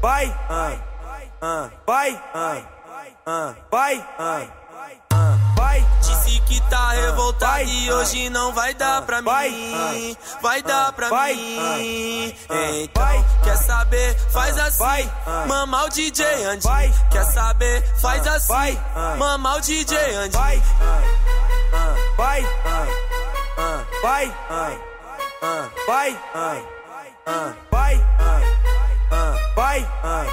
vai, vai, vai, vai, vai, vai. Disse que tá revoltado e hoje não vai dar pra mim. Vai dar pra mim. Então, quer saber? Faz assim. Mama o DJ Andy. Quer saber? Faz assim. Mama o DJ Andy. Vai, vai, vai, vai, vai, vai, vai, vai, vai, vai,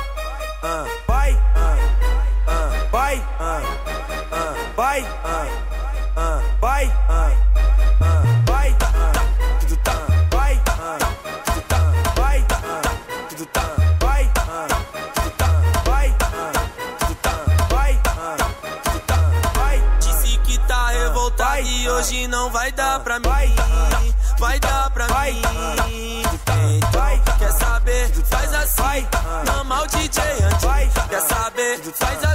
vai, vai, Disse que tá revoltado e hoje não vai dar pra mim. Vai dar pra mim. Então, quer saber? Faz assim. Mama o DJ Andy. Quer saber? Faz assim.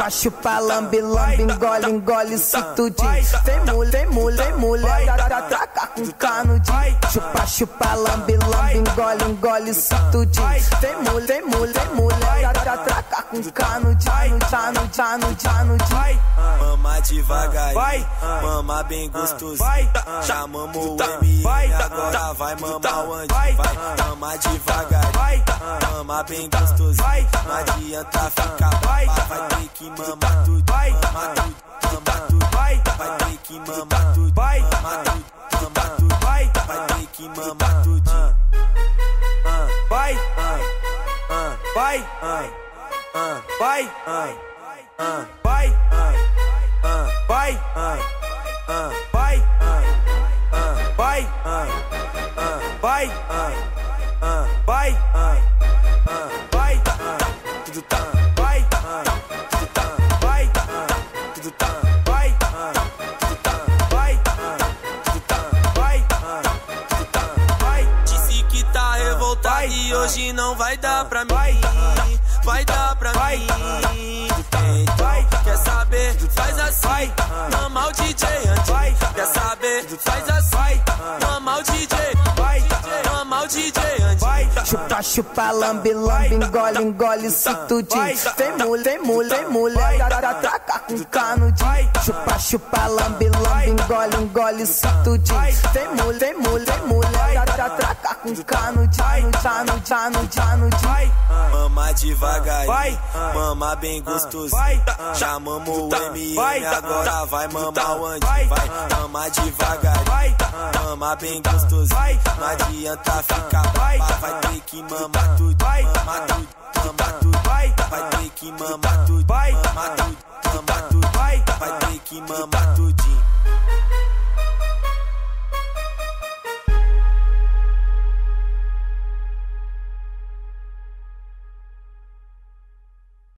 Chupa, chupa, lambe, lambe, engole, engole, se tudinho. Vem mulher, vem mulher, mulher, tra- tra- traca com canudinho. Chupa, chupa, lambe, lambe, engole, engole, se tudinho. Vem mulher, vem mulher, mulher, tra- tra- traca com canudinho, tano, tano, tano, tano. Mama devagar, Vai. mama bem gostoso. Vai. Chamamos o M, Vai. agora vai mamar o Andy. Vai. Vai, mama devagar, vai, mama bem gostoso. Vai. Não adianta ficar Vai. vai, vai ter que mamar tudo, Vai. mamar tudo, mamar tudo. vai, Vai. Ter que mamar tudo, Vai. mamar tudo, mamar tudo. vai, Vai. Ter que mamar tudo. vai, vai, vai, vai, vai, vai, vai, vai, vai, vai, vai, vai, vai, tudo tá, vai, tudo tá, vai, tudo tá, vai, tudo tá, vai, tá, vai, tudo tá, vai. Disse que tá revoltado e hoje não vai dar pra mim, vai dar pra mim. Quer saber? Faz assim, chama o DJ antes. Quer saber? Faz assim, chama o DJ, chama o DJ. Chupa, chupa, lambe, lambe, engole, engole, se tudinho. Vem mulher, vem mulher, mulher, tra- tra- traca com canudinho. Chupa, chupa, lambe, lambe, engole, engole, se tudinho. Vem mulher, vem mulher, mulher, tra- tra- traca com canudinho, tano, tano, tano, vai, Mama devagar. Vai. Mama bem gostoso. Vai. Chamamos o MM, agora vai mamar o Andy. Vai. Mama devagar. vai, Mama bem gostoso. Vai. Não adianta ficar vai ter que mamar tudo. Vai. Mamar tudo, mamar tudo. vai, Vai ter que mamar tudo. Vai. Mamar tudo, mamar tudo. vai, Vai ter que mamar tudinho.